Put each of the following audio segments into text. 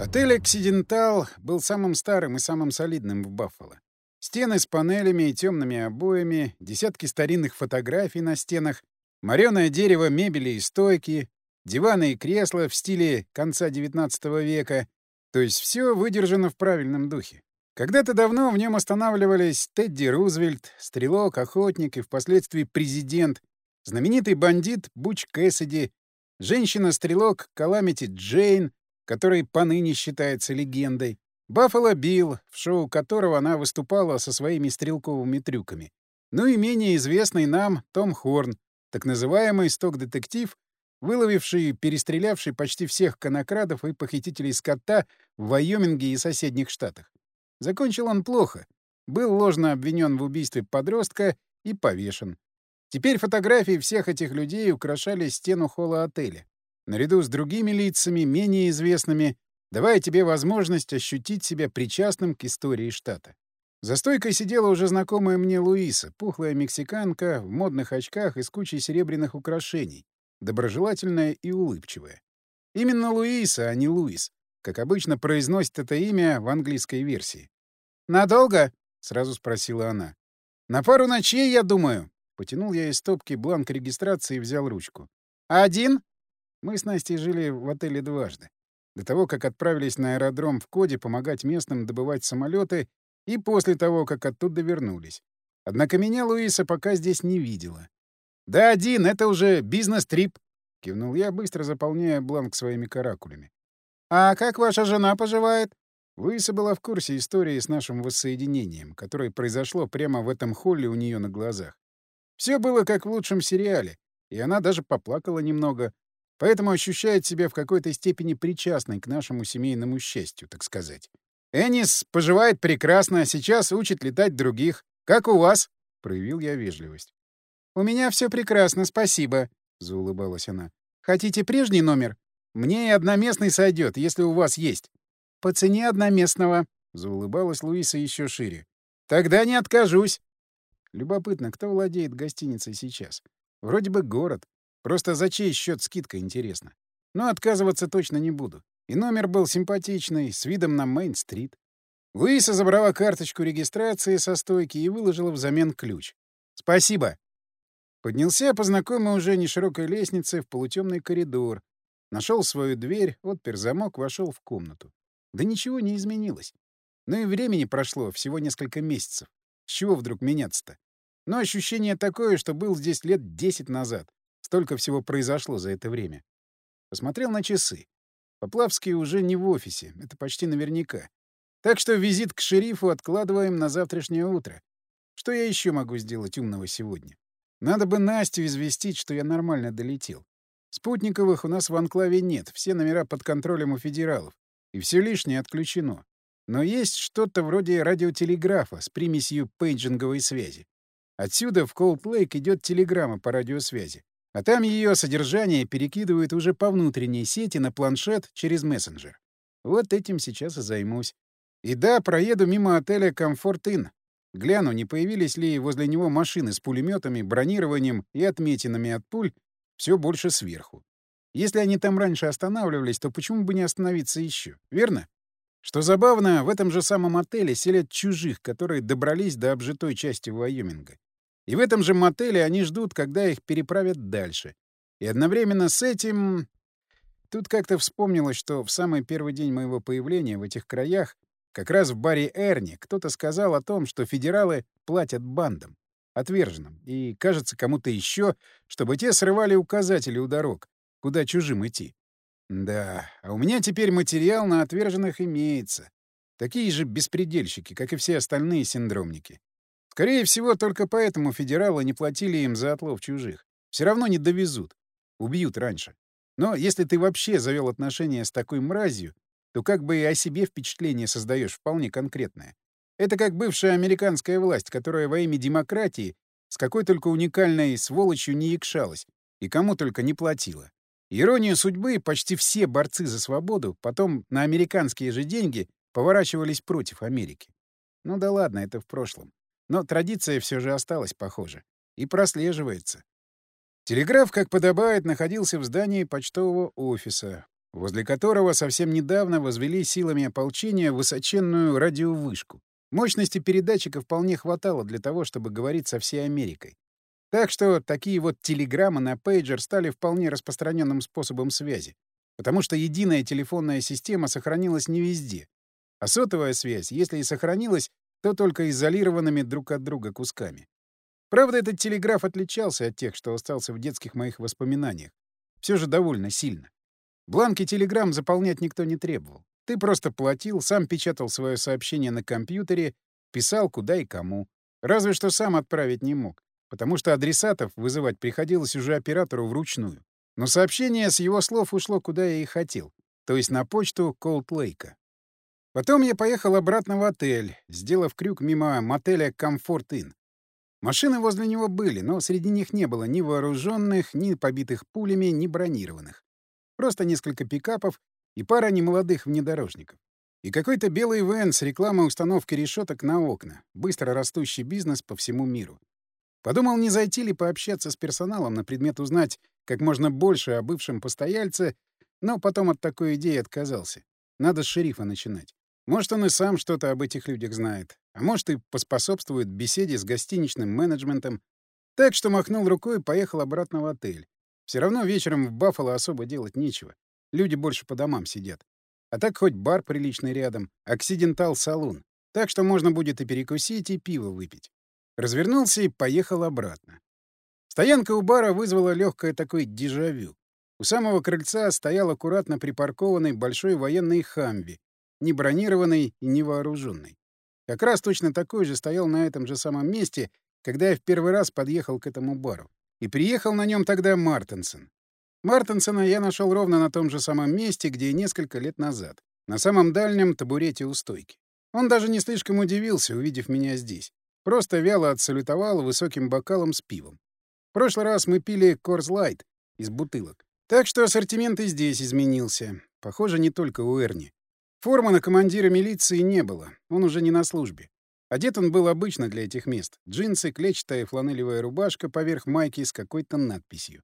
Отель «Оксидентал» был самым старым и самым солидным в Баффало. Стены с панелями и темными обоями, десятки старинных фотографий на стенах, мореное дерево мебели и стойки, диваны и кресла в стиле конца XIX века. То есть все выдержано в правильном духе. Когда-то давно в нем останавливались Тедди Рузвельт, стрелок, охотник и впоследствии президент, знаменитый бандит Буч Кэссиди, женщина-стрелок Каламити Джейн, который поныне считается легендой, Баффало Билл, в шоу которого она выступала со своими стрелковыми трюками, ну и менее известный нам Том Хорн, так называемый сток-детектив, выловивший и перестрелявший почти всех конокрадов и похитителей скота в Вайоминге и соседних штатах. Закончил он плохо. Был ложно обвинен в убийстве подростка и повешен. Теперь фотографии всех этих людей украшали стену холла отеля наряду с другими лицами, менее известными, давая тебе возможность ощутить себя причастным к истории штата. За стойкой сидела уже знакомая мне Луиса, пухлая мексиканка в модных очках и с кучей серебряных украшений, доброжелательная и улыбчивая. Именно Луиса, а не Луис, как обычно произносит это имя в английской версии. «Надолго?» — сразу спросила она. «На пару ночей, я думаю». Потянул я из стопки бланк регистрации и взял ручку. «Один?» Мы с Настей жили в отеле дважды. До того, как отправились на аэродром в Коде помогать местным добывать самолеты, и после того, как оттуда вернулись. Однако меня Луиса пока здесь не видела. «Да один, это уже бизнес-трип», — кивнул я, быстро заполняя бланк своими каракулями. «А как ваша жена поживает?» Луиса была в курсе истории с нашим воссоединением, которое произошло прямо в этом холле у нее на глазах. Все было как в лучшем сериале, и она даже поплакала немного, поэтому ощущает себя в какой-то степени причастной к нашему семейному счастью, так сказать. «Энис поживает прекрасно, сейчас учит летать других. Как у вас?» — проявил я вежливость. «У меня все прекрасно, спасибо», — заулыбалась она. «Хотите прежний номер? Мне и одноместный сойдет, если у вас есть». «По цене одноместного», — заулыбалась Луиса еще шире. «Тогда не откажусь». Любопытно, кто владеет гостиницей сейчас? Вроде бы город. Просто за чей счет скидка, интересно. Но отказываться точно не буду. И номер был симпатичный, с видом на Мейн-стрит. Луиса забрала карточку регистрации со стойки и выложила взамен ключ. «Спасибо». Поднялся по знакомой уже неширокой лестнице в полутемный коридор. Нашел свою дверь, отпер замок, вошел в комнату. Да ничего не изменилось. Ну и времени прошло всего несколько месяцев. С чего вдруг меняться-то? Но ощущение такое, что был здесь лет десять назад. Столько всего произошло за это время. Посмотрел на часы. Поплавский уже не в офисе, это почти наверняка. Так что визит к шерифу откладываем на завтрашнее утро. Что я еще могу сделать умного сегодня? Надо бы Настю известить, что я нормально долетел. Спутниковых у нас в анклаве нет, все номера под контролем у федералов, и все лишнее отключено. Но есть что-то вроде радиотелеграфа с примесью пейджинговой связи. Отсюда в Колд-Лейк идет телеграмма по радиосвязи. А там ее содержание перекидывают уже по внутренней сети на планшет через мессенджер. Вот этим сейчас и займусь. И да, проеду мимо отеля «Комфорт Inn». Гляну, не появились ли возле него машины с пулеметами, бронированием и отметинами от пуль все больше сверху. Если они там раньше останавливались, то почему бы не остановиться еще, верно? Что забавно, в этом же самом отеле селят чужих, которые добрались до обжитой части Вайоминга. И в этом же мотеле они ждут, когда их переправят дальше. И одновременно с этим... Тут как-то вспомнилось, что в самый первый день моего появления в этих краях, как раз в баре Эрни, кто-то сказал о том, что федералы платят бандам, отверженным, и, кажется, кому-то еще, чтобы те срывали указатели у дорог, куда чужим идти. Да, а у меня теперь материал на отверженных имеется. Такие же беспредельщики, как и все остальные синдромники. Скорее всего, только поэтому федералы не платили им за отлов чужих. Все равно не довезут. Убьют раньше. Но если ты вообще завел отношения с такой мразью, то как бы и о себе впечатление создаешь вполне конкретное. Это как бывшая американская власть, которая во имя демократии с какой только уникальной сволочью не якшалась и кому только не платила. Ирония судьбы, почти все борцы за свободу потом на американские же деньги поворачивались против Америки. Ну да ладно, это в прошлом. Но традиция все же осталась, похоже, и прослеживается. Телеграф, как подобает, находился в здании почтового офиса. возле которого совсем недавно возвели силами ополчения высоченную радиовышку. Мощности передатчика вполне хватало для того, чтобы говорить со всей Америкой. Так что такие вот телеграммы на пейджер стали вполне распространенным способом связи, потому что единая телефонная система сохранилась не везде. А сотовая связь, если и сохранилась, то только изолированными друг от друга кусками. Правда, этот телеграф отличался от тех, что остался в детских моих воспоминаниях. Все же довольно сильно. Бланки телеграмм заполнять никто не требовал. Ты просто платил, сам печатал свое сообщение на компьютере, писал куда и кому. Разве что сам отправить не мог, потому что адресатов вызывать приходилось уже оператору вручную. Но сообщение с его слов ушло куда я и хотел, то есть на почту Колд Лейка. Потом я поехал обратно в отель, сделав крюк мимо мотеля Комфорт Inn. Машины возле него были, но среди них не было ни вооруженных, ни побитых пулями, ни бронированных. Просто несколько пикапов и пара немолодых внедорожников. И какой-то белый вен с рекламой установки решеток на окна, быстро растущий бизнес по всему миру. Подумал, не зайти ли пообщаться с персоналом на предмет узнать как можно больше о бывшем постояльце, но потом от такой идеи отказался. Надо с шерифа начинать. Может, он и сам что-то об этих людях знает, а может, и поспособствует беседе с гостиничным менеджментом. Так что махнул рукой и поехал обратно в отель. Все равно вечером в Баффало особо делать нечего. Люди больше по домам сидят. А так хоть бар приличный рядом, Оксидентал салун. Так что можно будет и перекусить, и пиво выпить. Развернулся и поехал обратно. Стоянка у бара вызвала легкое такое дежавю. У самого крыльца стоял аккуратно припаркованный большой военный «Хамви», не бронированный и не вооруженный. Как раз точно такой же стоял на этом же самом месте, когда я в первый раз подъехал к этому бару. И приехал на нем тогда Мартенсон. Мартенсона я нашел ровно на том же самом месте, где несколько лет назад, на самом дальнем табурете у стойки. Он даже не слишком удивился, увидев меня здесь. Просто вяло отсалютовал высоким бокалом с пивом. В прошлый раз мы пили Корс Лайт из бутылок. Так что ассортимент и здесь изменился. Похоже, не только у Эрни. Формы на командира милиции не было, он уже не на службе. Одет он был обычно для этих мест. Джинсы, клетчатая фланелевая рубашка поверх майки с какой-то надписью.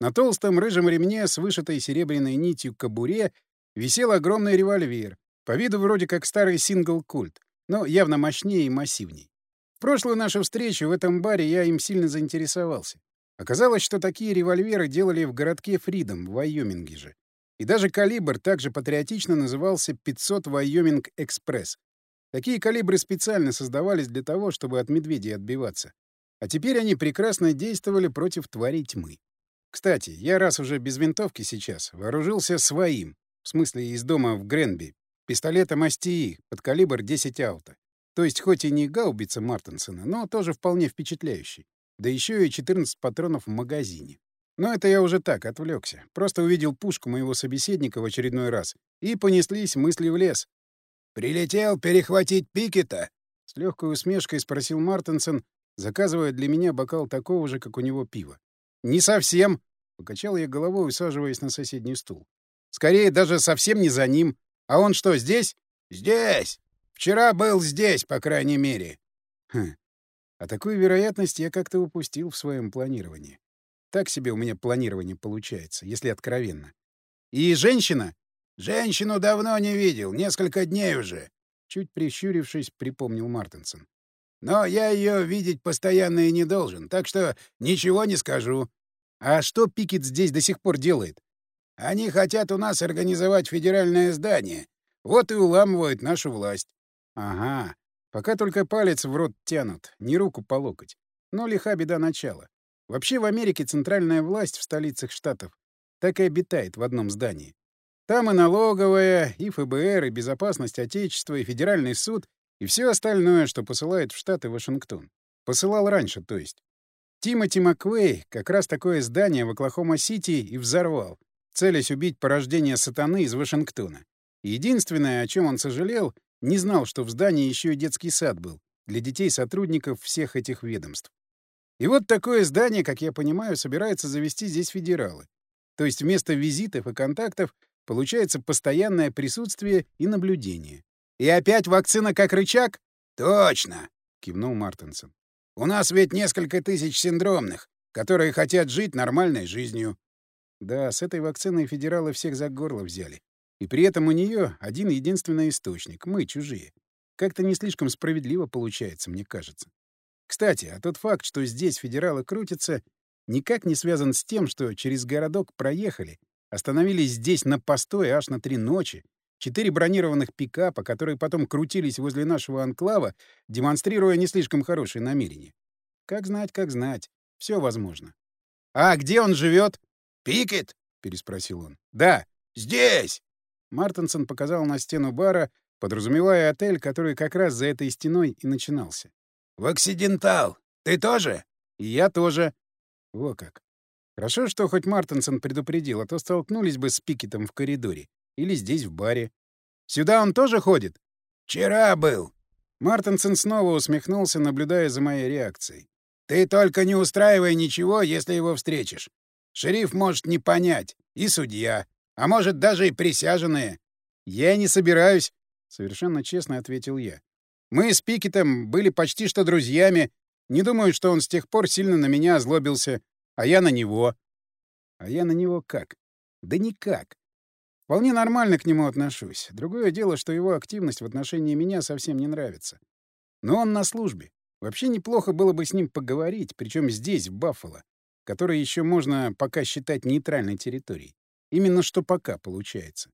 На толстом рыжем ремне с вышитой серебряной нитью кобуре висел огромный револьвер, по виду вроде как старый сингл-культ, но явно мощнее и массивней. В прошлую нашу встречу в этом баре я им сильно заинтересовался. Оказалось, что такие револьверы делали в городке Фридом в Вайоминге же. И даже калибр также патриотично назывался 500 Вайоминг Экспресс. Такие калибры специально создавались для того, чтобы от медведей отбиваться. А теперь они прекрасно действовали против тварей тьмы. Кстати, я раз уже без винтовки сейчас вооружился своим, в смысле из дома в Гренби, пистолетом АСТИ под калибр 10 ауто. То есть хоть и не гаубица Мартенсона, но тоже вполне впечатляющий. Да еще и 14 патронов в магазине. Но это я уже так, отвлекся. Просто увидел пушку моего собеседника в очередной раз. И понеслись мысли в лес. «Прилетел перехватить Пикета?» С легкой усмешкой спросил Мартенсон, заказывая для меня бокал такого же, как у него пива. «Не совсем», — покачал я головой, усаживаясь на соседний стул. «Скорее, даже совсем не за ним. А он что, здесь?» «Здесь. Вчера был здесь, по крайней мере». Хм. А такую вероятность я как-то упустил в своем планировании. Так себе у меня планирование получается, если откровенно. «И женщина?» «Женщину давно не видел, несколько дней уже», — чуть прищурившись, припомнил Мартинсон. Но я ее видеть постоянно и не должен, так что ничего не скажу. А что Пикет здесь до сих пор делает? Они хотят у нас организовать федеральное здание. Вот и уламывают нашу власть. Ага. Пока только палец в рот тянут, не руку по локоть. Но лиха беда начала. Вообще в Америке центральная власть в столицах штатов так и обитает в одном здании. Там и налоговая, и ФБР, и безопасность Отечества, и федеральный суд, и все остальное, что посылает в Штаты Вашингтон. Посылал раньше, то есть. Тимоти Маквей как раз такое здание в Оклахома-Сити и взорвал, целясь убить порождение сатаны из Вашингтона. Единственное, о чем он сожалел, не знал, что в здании еще и детский сад был для детей-сотрудников всех этих ведомств. И вот такое здание, как я понимаю, собирается завести здесь федералы. То есть вместо визитов и контактов получается постоянное присутствие и наблюдение. И опять вакцина как рычаг? Точно, кивнул Мартинсон. У нас ведь несколько тысяч синдромных, которые хотят жить нормальной жизнью. Да, с этой вакциной федералы всех за горло взяли. И при этом у нее один единственный источник — мы, чужие. Как-то не слишком справедливо получается, мне кажется. Кстати, а тот факт, что здесь федералы крутятся, никак не связан с тем, что через городок проехали, остановились здесь на постой аж на три ночи, четыре бронированных пикапа, которые потом крутились возле нашего анклава, демонстрируя не слишком хорошие намерения. Как знать, как знать. Все возможно. «А где он живет? «Пикет?» — переспросил он. «Да, здесь!» Мартенсон показал на стену бара, подразумевая отель, который как раз за этой стеной и начинался. «В Оксидентал. Ты тоже?» «И я тоже». Во как. Хорошо, что хоть Мартенсон предупредил, а то столкнулись бы с Пикетом в коридоре. Или здесь, в баре. «Сюда он тоже ходит?» «Вчера был». Мартенсон снова усмехнулся, наблюдая за моей реакцией. «Ты только не устраивай ничего, если его встретишь. Шериф может не понять, и судья, а может, даже и присяженные. «Я не собираюсь», — совершенно честно ответил я. «Мы с Пикетом были почти что друзьями. Не думаю, что он с тех пор сильно на меня озлобился, а я на него». «А я на него как?» «Да никак. Вполне нормально к нему отношусь. Другое дело, что его активность в отношении меня совсем не нравится. Но он на службе. Вообще неплохо было бы с ним поговорить, причем здесь, в Баффало который еще можно пока считать нейтральной территорией. Именно что пока получается.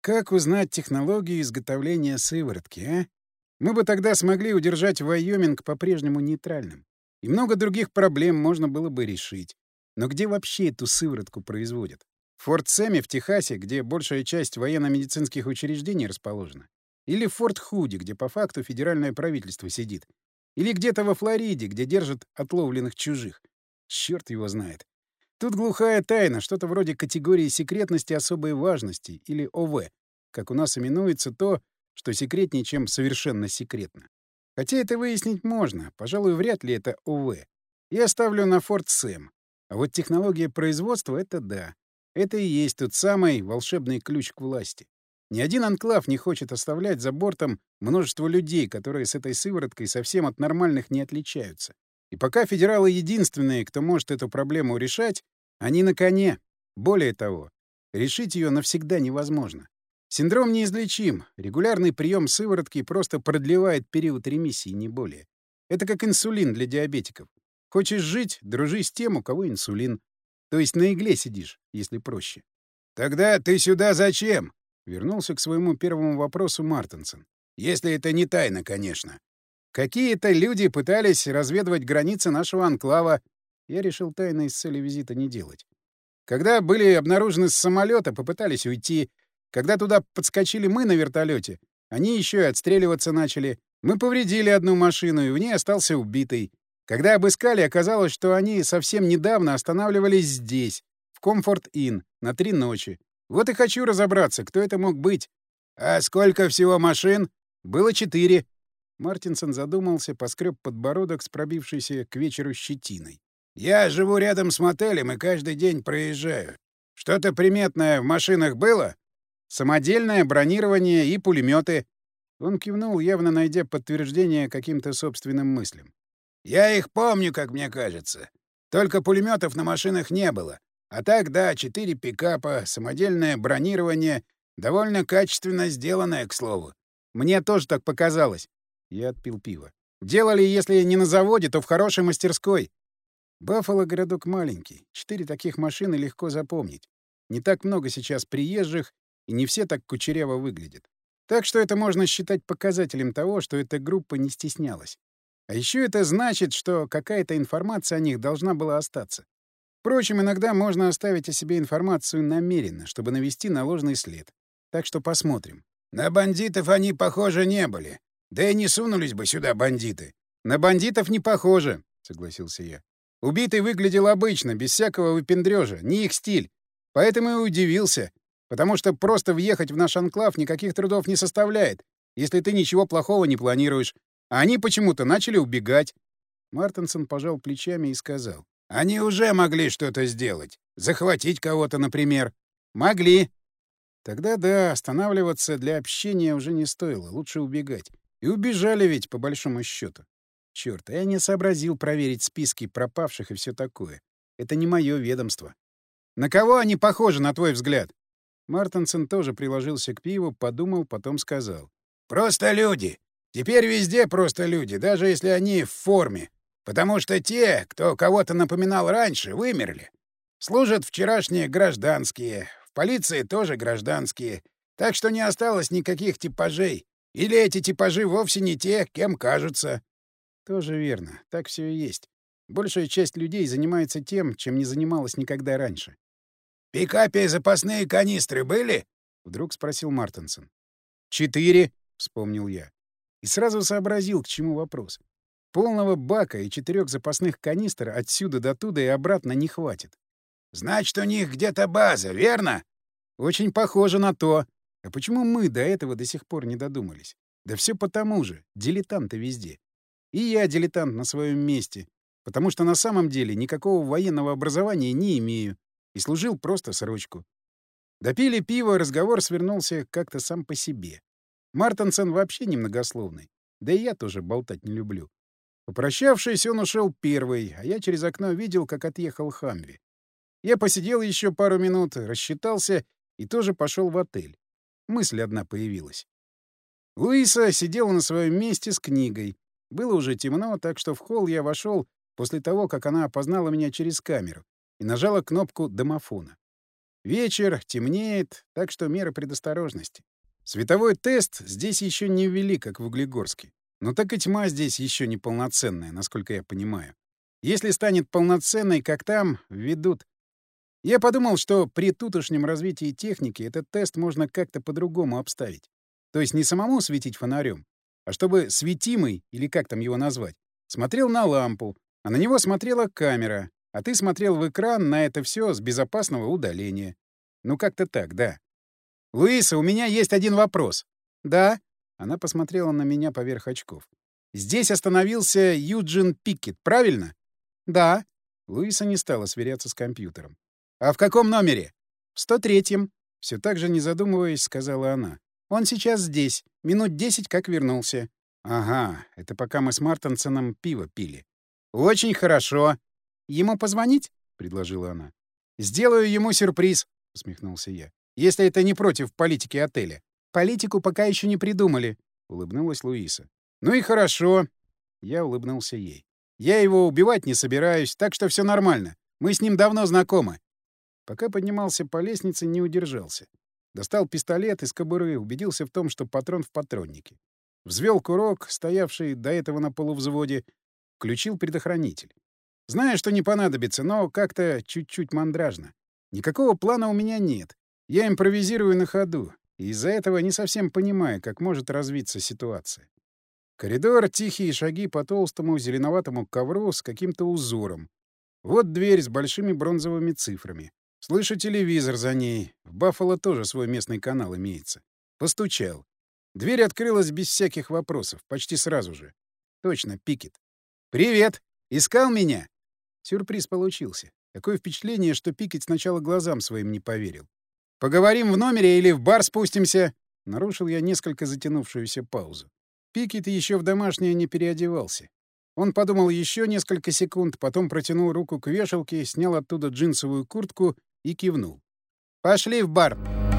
Как узнать технологию изготовления сыворотки, а? Мы бы тогда смогли удержать Вайоминг по-прежнему нейтральным. И много других проблем можно было бы решить. Но где вообще эту сыворотку производят? В Форт Сэме в Техасе, где большая часть военно-медицинских учреждений расположена? Или в Форт Худи, где по факту федеральное правительство сидит? Или где-то во Флориде, где держат отловленных чужих? Черт его знает. Тут глухая тайна, что-то вроде категории секретности особой важности, или ОВ, как у нас именуется то, что секретнее, чем совершенно секретно. Хотя это выяснить можно, пожалуй, вряд ли это ОВ. Я ставлю на Форт Сэм. А вот технология производства — это да. Это и есть тот самый волшебный ключ к власти. Ни один анклав не хочет оставлять за бортом множество людей, которые с этой сывороткой совсем от нормальных не отличаются. И пока федералы единственные, кто может эту проблему решать, они на коне. Более того, решить ее навсегда невозможно. Синдром неизлечим. Регулярный прием сыворотки просто продлевает период ремиссии, не более. Это как инсулин для диабетиков. Хочешь жить — дружи с тем, у кого инсулин. То есть на игле сидишь, если проще. «Тогда ты сюда зачем?» — вернулся к своему первому вопросу Мартенсон. «Если это не тайна, конечно». Какие-то люди пытались разведывать границы нашего анклава. Я решил тайно из цели визита не делать. Когда были обнаружены с самолета, попытались уйти. Когда туда подскочили мы на вертолете, они еще и отстреливаться начали. Мы повредили одну машину, и в ней остался убитый. Когда обыскали, оказалось, что они совсем недавно останавливались здесь, в Комфорт-Инн, на три ночи. Вот и хочу разобраться, кто это мог быть. А сколько всего машин? Было четыре. Мартинсон задумался, поскреб подбородок с пробившейся к вечеру щетиной. «Я живу рядом с мотелем и каждый день проезжаю. Что-то приметное в машинах было?» «Самодельное бронирование и пулеметы. Он кивнул, явно найдя подтверждение каким-то собственным мыслям. «Я их помню, как мне кажется. Только пулеметов на машинах не было. А так, да, четыре пикапа, самодельное бронирование, довольно качественно сделанное, к слову. Мне тоже так показалось. Я отпил пиво. Делали, если не на заводе, то в хорошей мастерской. Баффало — городок маленький. Четыре таких машины легко запомнить. Не так много сейчас приезжих, и не все так кучеряво выглядят. Так что это можно считать показателем того, что эта группа не стеснялась. А еще это значит, что какая-то информация о них должна была остаться. Впрочем, иногда можно оставить о себе информацию намеренно, чтобы навести на ложный след. Так что посмотрим. На бандитов они, похоже, не были. Да и не сунулись бы сюда бандиты. На бандитов не похоже, согласился я. Убитый выглядел обычно, без всякого выпендрежа, не их стиль. Поэтому и удивился, потому что просто въехать в наш анклав никаких трудов не составляет, если ты ничего плохого не планируешь. А они почему-то начали убегать. Мартенсон пожал плечами и сказал. «Они уже могли что-то сделать. Захватить кого-то, например». «Могли». Тогда да, останавливаться для общения уже не стоило, лучше убегать. И убежали ведь, по большому счету. Черт, я не сообразил проверить списки пропавших и все такое. Это не мое ведомство. На кого они похожи, на твой взгляд? Мартенсен тоже приложился к пиву, подумал, потом сказал. «Просто люди. Теперь везде просто люди, даже если они в форме. Потому что те, кто кого-то напоминал раньше, вымерли. Служат вчерашние гражданские, в полиции тоже гражданские, так что не осталось никаких типажей. Или эти типажи вовсе не те, кем кажутся. Тоже верно. Так все и есть. Большая часть людей занимается тем, чем не занималась никогда раньше. — Пикапе запасные канистры были? — вдруг спросил Мартенсон. — Четыре, — вспомнил я. И сразу сообразил, к чему вопрос. Полного бака и четырех запасных канистр отсюда до туда и обратно не хватит. Значит, у них где-то база, верно? Очень похоже на то. А почему мы до этого до сих пор не додумались? Да все потому же, дилетанты везде. И я дилетант на своем месте, потому что на самом деле никакого военного образования не имею и служил просто срочку. Допили пиво, разговор свернулся как-то сам по себе. Мартенсен вообще немногословный, да и я тоже болтать не люблю. Попрощавшись, он ушел первый, а я через окно видел, как отъехал Хамви. Я посидел еще пару минут, рассчитался и тоже пошел в отель. Мысль одна появилась. Луиса сидела на своем месте с книгой. Было уже темно, так что в холл я вошел после того, как она опознала меня через камеру и нажала кнопку домофона. Вечер, темнеет, так что меры предосторожности. Световой тест здесь еще не ввели, как в Углегорске. Но так и тьма здесь еще не полноценная, насколько я понимаю. Если станет полноценной, как там, введут. Я подумал, что при тутошнем развитии техники этот тест можно как-то по-другому обставить. То есть не самому светить фонарем, а чтобы светимый, или как там его назвать, смотрел на лампу, а на него смотрела камера, а ты смотрел в экран на это все с безопасного удаления. Ну как-то так, да. «Луиса, у меня есть один вопрос». «Да?» Она посмотрела на меня поверх очков. «Здесь остановился Юджин Пикет, правильно?» «Да». Луиса не стала сверяться с компьютером. «А в каком номере?» «В 103-м», — все так же не задумываясь, сказала она. «Он сейчас здесь. Минут десять как вернулся». «Ага, это пока мы с Мартенсоном пиво пили». «Очень хорошо». «Ему позвонить?» — предложила она. «Сделаю ему сюрприз», — усмехнулся я. «Если это не против политики отеля». «Политику пока еще не придумали», — улыбнулась Луиса. «Ну и хорошо». Я улыбнулся ей. «Я его убивать не собираюсь, так что все нормально. Мы с ним давно знакомы. Пока поднимался по лестнице, не удержался. Достал пистолет из кобуры, убедился в том, что патрон в патроннике. Взвел курок, стоявший до этого на полувзводе, включил предохранитель. Знаю, что не понадобится, но как-то чуть-чуть мандражно. Никакого плана у меня нет. Я импровизирую на ходу, и из-за этого не совсем понимаю, как может развиться ситуация. Коридор, тихие шаги по толстому зеленоватому ковру с каким-то узором. Вот дверь с большими бронзовыми цифрами. Слышу телевизор за ней. В Баффало тоже свой местный канал имеется. Постучал. Дверь открылась без всяких вопросов, почти сразу же. Точно, Пикет. «Привет! Искал меня?» Сюрприз получился. Такое впечатление, что Пикет сначала глазам своим не поверил. «Поговорим в номере или в бар спустимся?» Нарушил я несколько затянувшуюся паузу. Пикет еще в домашнее не переодевался. Он подумал еще несколько секунд, потом протянул руку к вешалке, снял оттуда джинсовую куртку и кивнул. «Пошли в бар!»